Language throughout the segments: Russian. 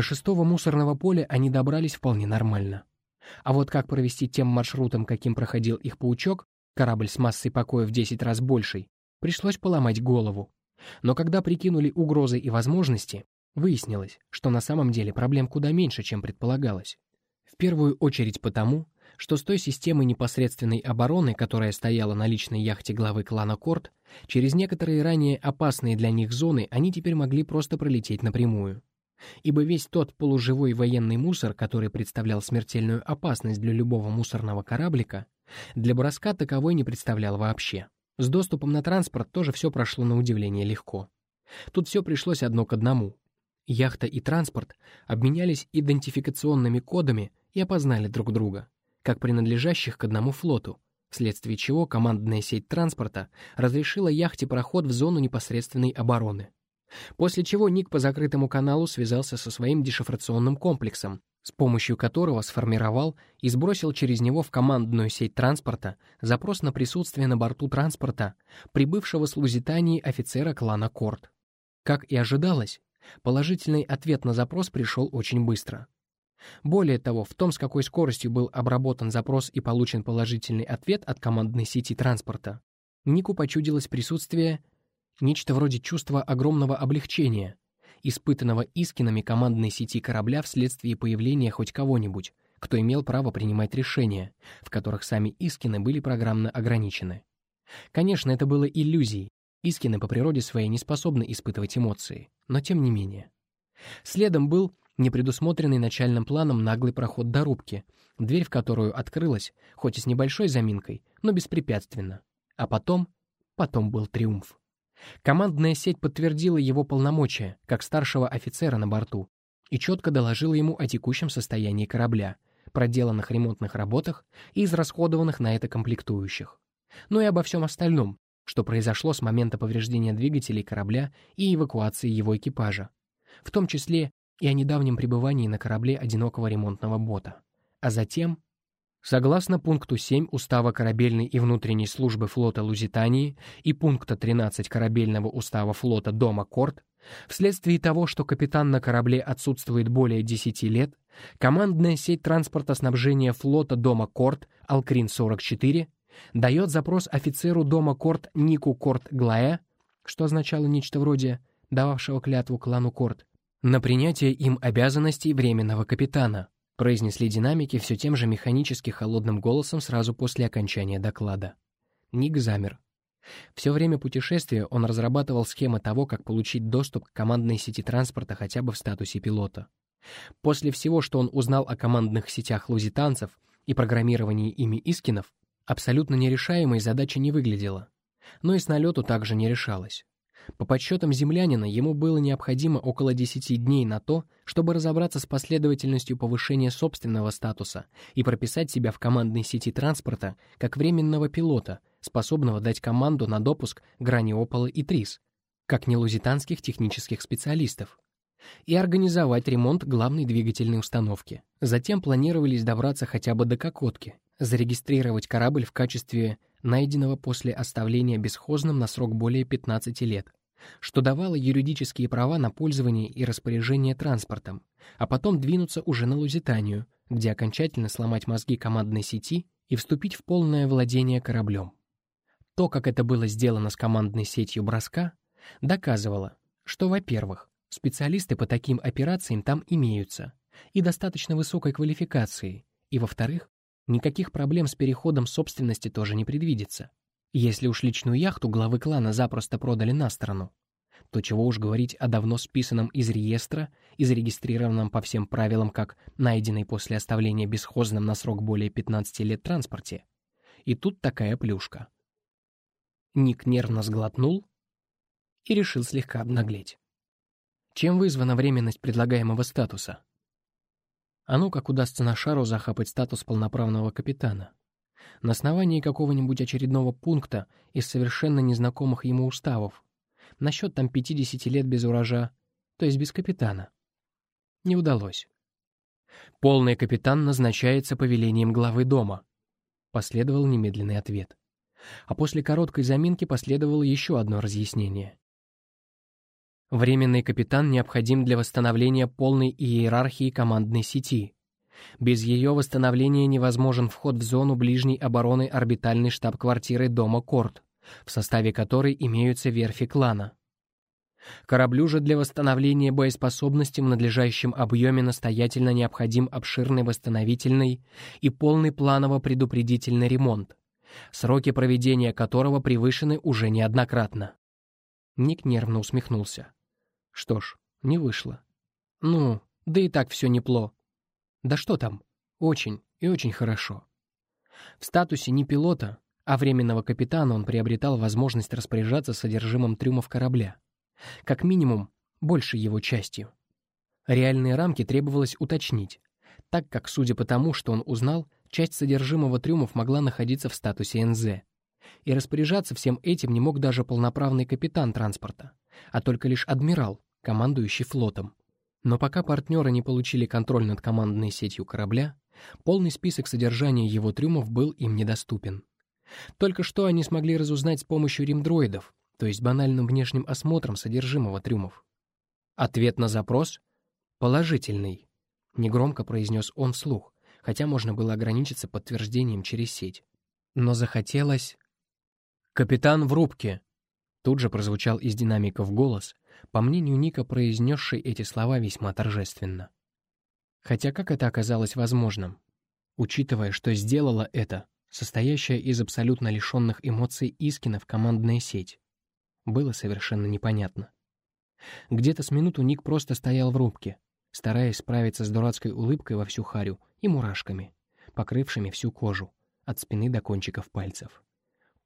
До шестого мусорного поля они добрались вполне нормально. А вот как провести тем маршрутом, каким проходил их паучок, корабль с массой покоя в 10 раз большей, пришлось поломать голову. Но когда прикинули угрозы и возможности, выяснилось, что на самом деле проблем куда меньше, чем предполагалось. В первую очередь потому, что с той системой непосредственной обороны, которая стояла на личной яхте главы клана Корт, через некоторые ранее опасные для них зоны они теперь могли просто пролететь напрямую. Ибо весь тот полуживой военный мусор, который представлял смертельную опасность для любого мусорного кораблика, для броска таковой не представлял вообще. С доступом на транспорт тоже все прошло на удивление легко. Тут все пришлось одно к одному. Яхта и транспорт обменялись идентификационными кодами и опознали друг друга, как принадлежащих к одному флоту, вследствие чего командная сеть транспорта разрешила яхте проход в зону непосредственной обороны. После чего Ник по закрытому каналу связался со своим дешифрационным комплексом, с помощью которого сформировал и сбросил через него в командную сеть транспорта запрос на присутствие на борту транспорта прибывшего с Лузитании офицера клана Корт. Как и ожидалось, положительный ответ на запрос пришел очень быстро. Более того, в том, с какой скоростью был обработан запрос и получен положительный ответ от командной сети транспорта, Нику почудилось присутствие нечто вроде чувства огромного облегчения, испытанного Искинами командной сети корабля вследствие появления хоть кого-нибудь, кто имел право принимать решения, в которых сами Искины были программно ограничены. Конечно, это было иллюзией. Искины по природе своей не способны испытывать эмоции, но тем не менее. Следом был непредусмотренный начальным планом наглый проход до рубки, дверь в которую открылась, хоть и с небольшой заминкой, но беспрепятственно. А потом, потом был триумф. Командная сеть подтвердила его полномочия, как старшего офицера на борту, и четко доложила ему о текущем состоянии корабля, проделанных ремонтных работах и израсходованных на это комплектующих. Но и обо всем остальном, что произошло с момента повреждения двигателей корабля и эвакуации его экипажа, в том числе и о недавнем пребывании на корабле одинокого ремонтного бота. А затем Согласно пункту 7 Устава корабельной и внутренней службы флота Лузитании и пункта 13 корабельного устава флота Дома Корт, вследствие того, что капитан на корабле отсутствует более 10 лет, командная сеть транспорта снабжения флота Дома Корт Алкрин-44 дает запрос офицеру Дома Корт Нику Корт Глая, что означало нечто вроде дававшего клятву клану Корт, на принятие им обязанностей временного капитана, произнесли динамики все тем же механически холодным голосом сразу после окончания доклада. Ник замер. Все время путешествия он разрабатывал схемы того, как получить доступ к командной сети транспорта хотя бы в статусе пилота. После всего, что он узнал о командных сетях лузитанцев и программировании ими искинов, абсолютно нерешаемой задача не выглядела. Но и с налету также не решалась. По подсчетам землянина, ему было необходимо около 10 дней на то, чтобы разобраться с последовательностью повышения собственного статуса и прописать себя в командной сети транспорта как временного пилота, способного дать команду на допуск Граниопола и Трис, как нелузитанских технических специалистов, и организовать ремонт главной двигательной установки. Затем планировались добраться хотя бы до Кокотки, зарегистрировать корабль в качестве найденного после оставления бесхозным на срок более 15 лет, что давало юридические права на пользование и распоряжение транспортом, а потом двинуться уже на Лузитанию, где окончательно сломать мозги командной сети и вступить в полное владение кораблем. То, как это было сделано с командной сетью броска, доказывало, что, во-первых, специалисты по таким операциям там имеются и достаточно высокой квалификации, и, во-вторых, Никаких проблем с переходом собственности тоже не предвидится. Если уж личную яхту главы клана запросто продали на сторону, то чего уж говорить о давно списанном из реестра и зарегистрированном по всем правилам как найденный после оставления бесхозным на срок более 15 лет транспорте. И тут такая плюшка. Ник нервно сглотнул и решил слегка обнаглеть. Чем вызвана временность предлагаемого статуса? А ну как удастся на шару захапать статус полноправного капитана. На основании какого-нибудь очередного пункта из совершенно незнакомых ему уставов. Насчет там 50 лет без урожа, то есть без капитана. Не удалось. Полный капитан назначается повелением главы дома. Последовал немедленный ответ. А после короткой заминки последовало еще одно разъяснение. Временный капитан необходим для восстановления полной иерархии командной сети. Без ее восстановления невозможен вход в зону ближней обороны орбитальной штаб-квартиры дома Корт, в составе которой имеются верфи клана. Кораблю же для восстановления боеспособности в надлежащем объеме настоятельно необходим обширный восстановительный и полный планово-предупредительный ремонт, сроки проведения которого превышены уже неоднократно. Ник нервно усмехнулся. Что ж, не вышло. Ну, да и так все непло. Да что там? Очень и очень хорошо. В статусе не пилота, а временного капитана он приобретал возможность распоряжаться содержимым трюмов корабля. Как минимум, больше его частью. Реальные рамки требовалось уточнить, так как, судя по тому, что он узнал, часть содержимого трюмов могла находиться в статусе НЗ. И распоряжаться всем этим не мог даже полноправный капитан транспорта, а только лишь адмирал, командующий флотом. Но пока партнеры не получили контроль над командной сетью корабля, полный список содержания его трюмов был им недоступен. Только что они смогли разузнать с помощью римдроидов, то есть банальным внешним осмотром содержимого трюмов. Ответ на запрос — положительный, негромко произнес он вслух, хотя можно было ограничиться подтверждением через сеть. Но захотелось... «Капитан в рубке!» Тут же прозвучал из динамиков голос, по мнению Ника, произнесший эти слова весьма торжественно. Хотя как это оказалось возможным? Учитывая, что сделала это, состоящая из абсолютно лишенных эмоций Искина в командная сеть, было совершенно непонятно. Где-то с минуту Ник просто стоял в рубке, стараясь справиться с дурацкой улыбкой во всю харю и мурашками, покрывшими всю кожу, от спины до кончиков пальцев.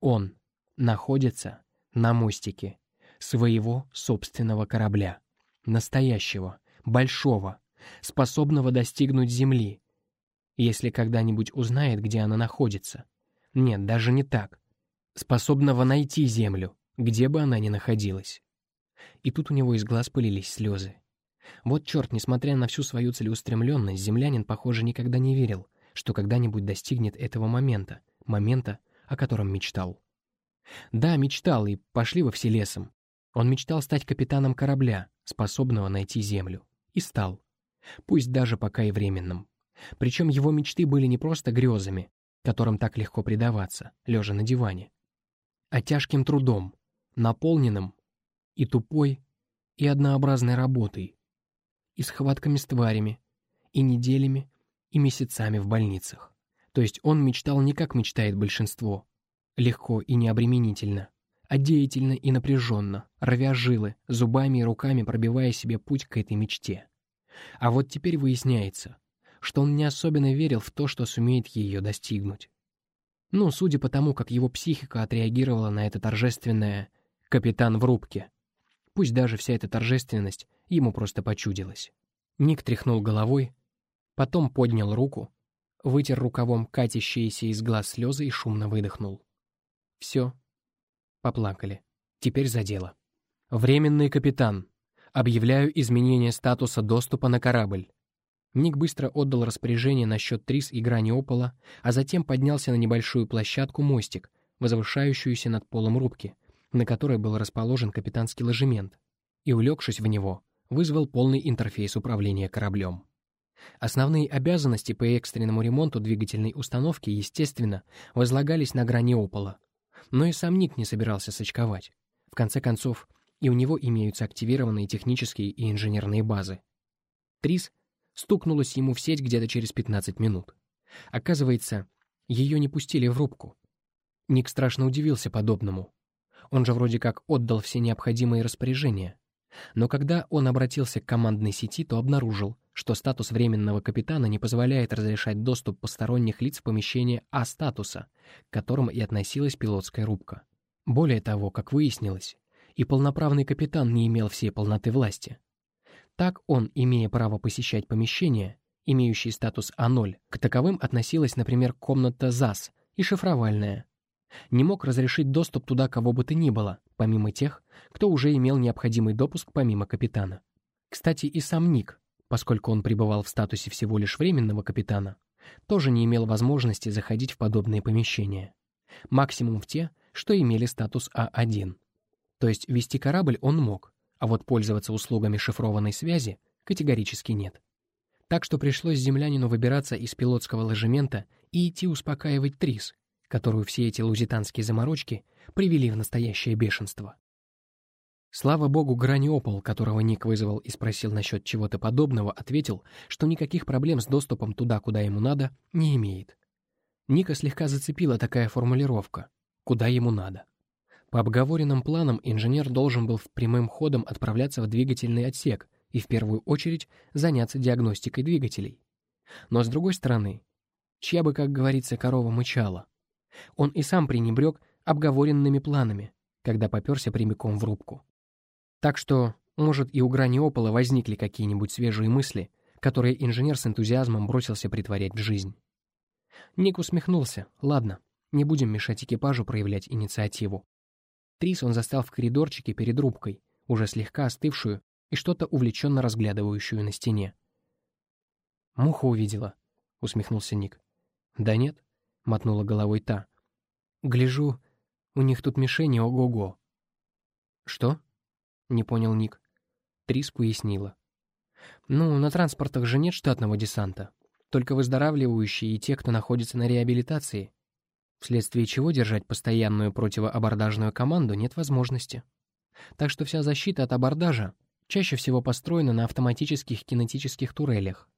Он находится на мостике своего собственного корабля, настоящего, большого, способного достигнуть Земли, если когда-нибудь узнает, где она находится. Нет, даже не так. Способного найти Землю, где бы она ни находилась. И тут у него из глаз пылились слезы. Вот черт, несмотря на всю свою целеустремленность, землянин, похоже, никогда не верил, что когда-нибудь достигнет этого момента, момента, о котором мечтал. Да, мечтал, и пошли вы все лесом. Он мечтал стать капитаном корабля, способного найти землю. И стал. Пусть даже пока и временным. Причем его мечты были не просто грезами, которым так легко предаваться, лежа на диване, а тяжким трудом, наполненным и тупой, и однообразной работой, и схватками с тварями, и неделями, и месяцами в больницах. То есть он мечтал не как мечтает большинство, легко и необременительно, а деятельно и напряженно, рвя жилы, зубами и руками пробивая себе путь к этой мечте. А вот теперь выясняется, что он не особенно верил в то, что сумеет ее достигнуть. Ну, судя по тому, как его психика отреагировала на это торжественное «капитан в рубке». Пусть даже вся эта торжественность ему просто почудилась. Ник тряхнул головой, потом поднял руку, вытер рукавом катящиеся из глаз слезы и шумно выдохнул. Все. Поплакали. Теперь за дело. Временный капитан. Объявляю изменение статуса доступа на корабль. Ник быстро отдал распоряжение насчет трис и грани опола, а затем поднялся на небольшую площадку-мостик, возвышающуюся над полом рубки, на которой был расположен капитанский ложемент, и, улегшись в него, вызвал полный интерфейс управления кораблем. Основные обязанности по экстренному ремонту двигательной установки, естественно, возлагались на грани опола. Но и сам Ник не собирался сочковать. В конце концов, и у него имеются активированные технические и инженерные базы. Трис стукнулась ему в сеть где-то через 15 минут. Оказывается, ее не пустили в рубку. Ник страшно удивился подобному. Он же вроде как отдал все необходимые распоряжения. Но когда он обратился к командной сети, то обнаружил, что статус временного капитана не позволяет разрешать доступ посторонних лиц в помещение А-статуса, к которому и относилась пилотская рубка. Более того, как выяснилось, и полноправный капитан не имел всей полноты власти. Так он, имея право посещать помещения, имеющие статус А0, к таковым относилась, например, комната ЗАС и шифровальная. Не мог разрешить доступ туда кого бы то ни было, помимо тех, кто уже имел необходимый допуск помимо капитана. Кстати, и сам Ник, поскольку он пребывал в статусе всего лишь временного капитана, тоже не имел возможности заходить в подобные помещения. Максимум в те, что имели статус А1. То есть вести корабль он мог, А вот пользоваться услугами шифрованной связи категорически нет. Так что пришлось землянину выбираться из пилотского ложемента и идти успокаивать Трис, которую все эти лузитанские заморочки привели в настоящее бешенство. Слава богу, Граниопол, которого Ник вызвал и спросил насчет чего-то подобного, ответил, что никаких проблем с доступом туда, куда ему надо, не имеет. Ника слегка зацепила такая формулировка «куда ему надо». По обговоренным планам инженер должен был в прямым ходом отправляться в двигательный отсек и в первую очередь заняться диагностикой двигателей. Но с другой стороны, чья бы, как говорится, корова мычала. Он и сам пренебрег обговоренными планами, когда поперся прямиком в рубку. Так что, может, и у грани опола возникли какие-нибудь свежие мысли, которые инженер с энтузиазмом бросился притворять в жизнь. Ник усмехнулся. Ладно, не будем мешать экипажу проявлять инициативу. Трис он застал в коридорчике перед рубкой, уже слегка остывшую и что-то увлеченно разглядывающую на стене. «Муха увидела», — усмехнулся Ник. «Да нет», — мотнула головой та. «Гляжу, у них тут мишени ого-го». «Что?» Не понял Ник. Трис пояснила. Ну, на транспортах же нет штатного десанта. Только выздоравливающие и те, кто находится на реабилитации. Вследствие чего держать постоянную противоабордажную команду нет возможности. Так что вся защита от абордажа чаще всего построена на автоматических кинетических турелях.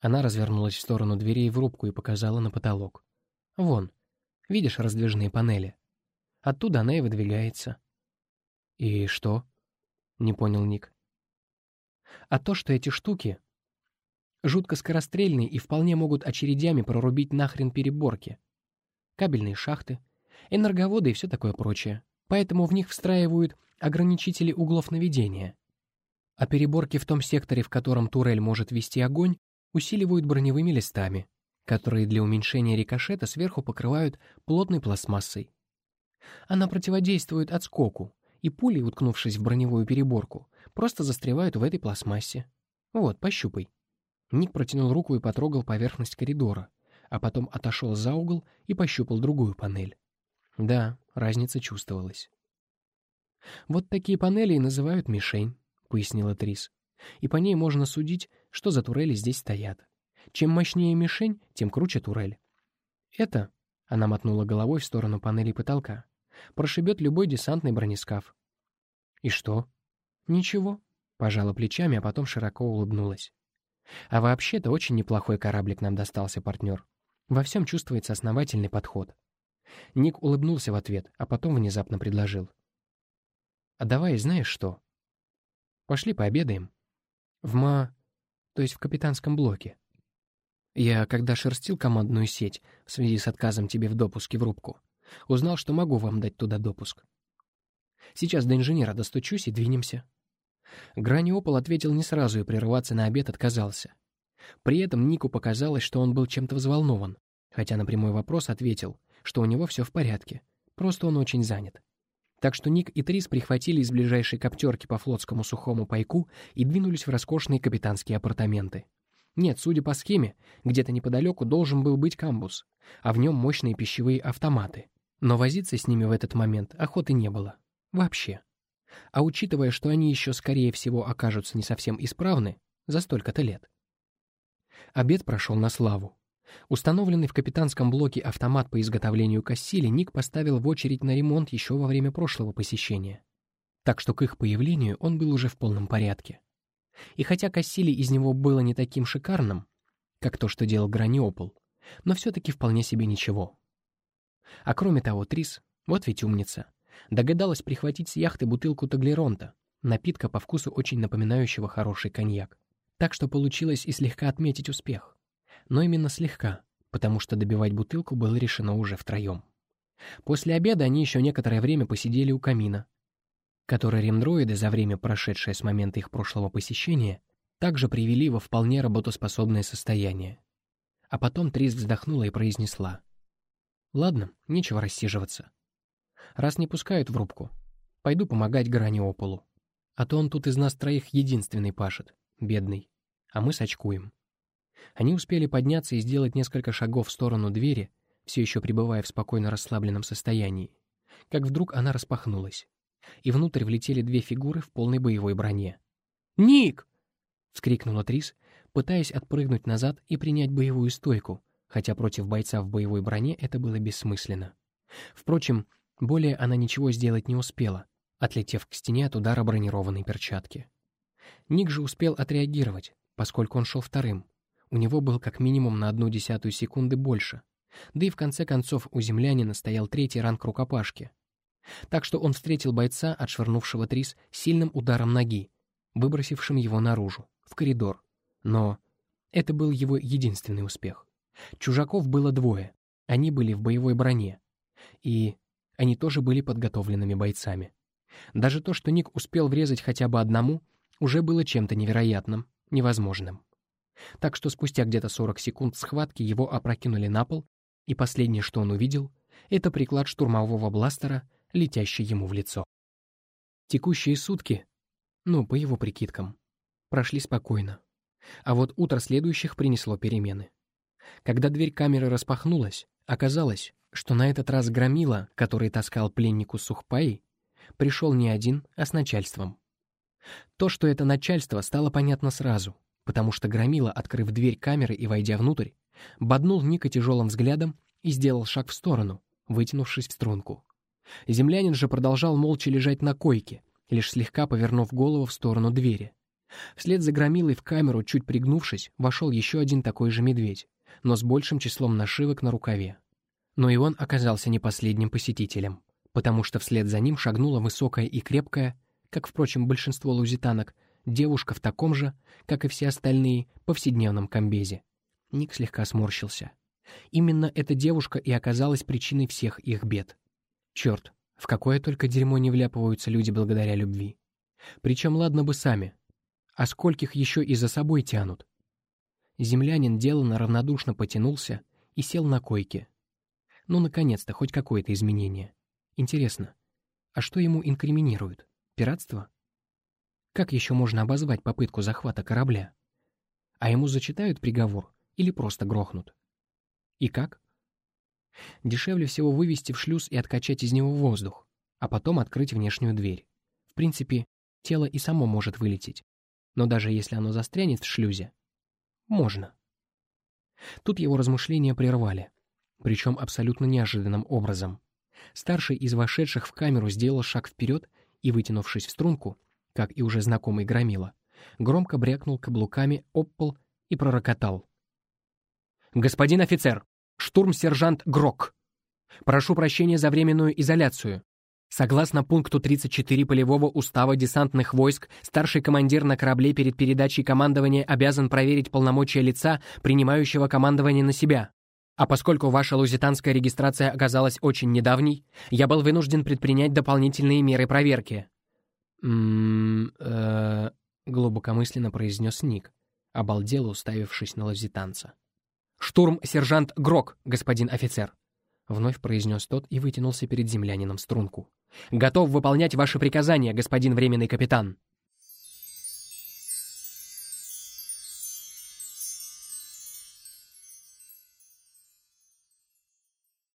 Она развернулась в сторону дверей в рубку и показала на потолок. Вон, видишь раздвижные панели? Оттуда она и выдвигается. И что? — не понял Ник. «А то, что эти штуки жутко скорострельные и вполне могут очередями прорубить нахрен переборки. Кабельные шахты, энерговоды и все такое прочее. Поэтому в них встраивают ограничители углов наведения. А переборки в том секторе, в котором турель может вести огонь, усиливают броневыми листами, которые для уменьшения рикошета сверху покрывают плотной пластмассой. Она противодействует отскоку, и пули, уткнувшись в броневую переборку, просто застревают в этой пластмассе. Вот, пощупай. Ник протянул руку и потрогал поверхность коридора, а потом отошел за угол и пощупал другую панель. Да, разница чувствовалась. «Вот такие панели и называют мишень», — пояснила Трис. «И по ней можно судить, что за турели здесь стоят. Чем мощнее мишень, тем круче турель. Это...» — она мотнула головой в сторону панели потолка прошибет любой десантный бронескаф. И что? Ничего. Пожала плечами, а потом широко улыбнулась. А вообще-то очень неплохой кораблик нам достался, партнер. Во всем чувствуется основательный подход. Ник улыбнулся в ответ, а потом внезапно предложил. «А давай, знаешь что? Пошли пообедаем. В ма... то есть в капитанском блоке. Я, когда шерстил командную сеть в связи с отказом тебе в допуске в рубку, Узнал, что могу вам дать туда допуск. Сейчас до инженера достучусь и двинемся. Граниопол ответил не сразу и прерываться на обед отказался. При этом Нику показалось, что он был чем-то взволнован, хотя на прямой вопрос ответил, что у него все в порядке, просто он очень занят. Так что Ник и Трис прихватили из ближайшей коптерки по флотскому сухому пайку и двинулись в роскошные капитанские апартаменты. Нет, судя по схеме, где-то неподалеку должен был быть камбус, а в нем мощные пищевые автоматы. Но возиться с ними в этот момент охоты не было. Вообще. А учитывая, что они еще, скорее всего, окажутся не совсем исправны за столько-то лет. Обед прошел на славу. Установленный в капитанском блоке автомат по изготовлению кассили Ник поставил в очередь на ремонт еще во время прошлого посещения. Так что к их появлению он был уже в полном порядке. И хотя кассили из него было не таким шикарным, как то, что делал Граниопол, но все-таки вполне себе ничего. А кроме того, Трис, вот ведь умница, догадалась прихватить с яхты бутылку таглеронта, напитка по вкусу очень напоминающего хороший коньяк. Так что получилось и слегка отметить успех. Но именно слегка, потому что добивать бутылку было решено уже втроем. После обеда они еще некоторое время посидели у камина, который ремдроиды за время, прошедшее с момента их прошлого посещения, также привели во вполне работоспособное состояние. А потом Трис вздохнула и произнесла — Ладно, нечего рассиживаться. Раз не пускают в рубку, пойду помогать Граниополу. А то он тут из нас троих единственный пашет, бедный. А мы сочкуем. Они успели подняться и сделать несколько шагов в сторону двери, все еще пребывая в спокойно расслабленном состоянии. Как вдруг она распахнулась. и внутрь влетели две фигуры в полной боевой броне. «Ник!» — вскрикнула Трис, пытаясь отпрыгнуть назад и принять боевую стойку, хотя против бойца в боевой броне это было бессмысленно. Впрочем, более она ничего сделать не успела, отлетев к стене от удара бронированной перчатки. Ник же успел отреагировать, поскольку он шел вторым. У него был как минимум на одну десятую секунды больше. Да и в конце концов у землянина стоял третий ранг рукопашки. Так что он встретил бойца, отшвырнувшего Трис, сильным ударом ноги, выбросившим его наружу, в коридор. Но это был его единственный успех. Чужаков было двое. Они были в боевой броне. И они тоже были подготовленными бойцами. Даже то, что Ник успел врезать хотя бы одному, уже было чем-то невероятным, невозможным. Так что спустя где-то 40 секунд схватки его опрокинули на пол, и последнее, что он увидел, это приклад штурмового бластера, летящий ему в лицо. Текущие сутки, ну, по его прикидкам, прошли спокойно. А вот утро следующих принесло перемены. Когда дверь камеры распахнулась, оказалось, что на этот раз громила, который таскал пленнику сухпаи, пришел не один, а с начальством. То, что это начальство, стало понятно сразу, потому что громила, открыв дверь камеры и войдя внутрь, боднул Ника тяжелым взглядом и сделал шаг в сторону, вытянувшись в струнку. Землянин же продолжал молча лежать на койке, лишь слегка повернув голову в сторону двери. Вслед за громилой в камеру, чуть пригнувшись, вошел еще один такой же медведь, но с большим числом нашивок на рукаве. Но и он оказался не последним посетителем, потому что вслед за ним шагнула высокая и крепкая, как, впрочем, большинство лузитанок, девушка в таком же, как и все остальные, повседневном комбезе. Ник слегка сморщился. Именно эта девушка и оказалась причиной всех их бед. Черт, в какое только дерьмо не вляпываются люди благодаря любви. Причем ладно бы сами. А скольких еще и за собой тянут. Землянин деланно равнодушно потянулся и сел на койке. Ну, наконец-то, хоть какое-то изменение. Интересно, а что ему инкриминируют? Пиратство? Как еще можно обозвать попытку захвата корабля? А ему зачитают приговор или просто грохнут? И как? Дешевле всего вывести в шлюз и откачать из него воздух, а потом открыть внешнюю дверь. В принципе, тело и само может вылететь. Но даже если оно застрянет в шлюзе, можно. Тут его размышления прервали, причем абсолютно неожиданным образом. Старший из вошедших в камеру сделал шаг вперед и, вытянувшись в струнку, как и уже знакомый громила, громко брякнул каблуками об пол и пророкотал. «Господин офицер! Штурм-сержант Грок! Прошу прощения за временную изоляцию. Согласно пункту 34 полевого устава десантных войск, старший командир на корабле перед передачей командования обязан проверить полномочия лица, принимающего командование на себя. А поскольку ваша лузитанская регистрация оказалась очень недавней, я был вынужден предпринять дополнительные меры проверки. «М-м-м...» э глубокомысленно произнес Ник, обалдело уставившись на лузитанца. «Штурм, сержант Грок, господин офицер!» Вновь произнес тот и вытянулся перед землянином струнку. «Готов выполнять ваши приказания, господин временный капитан!»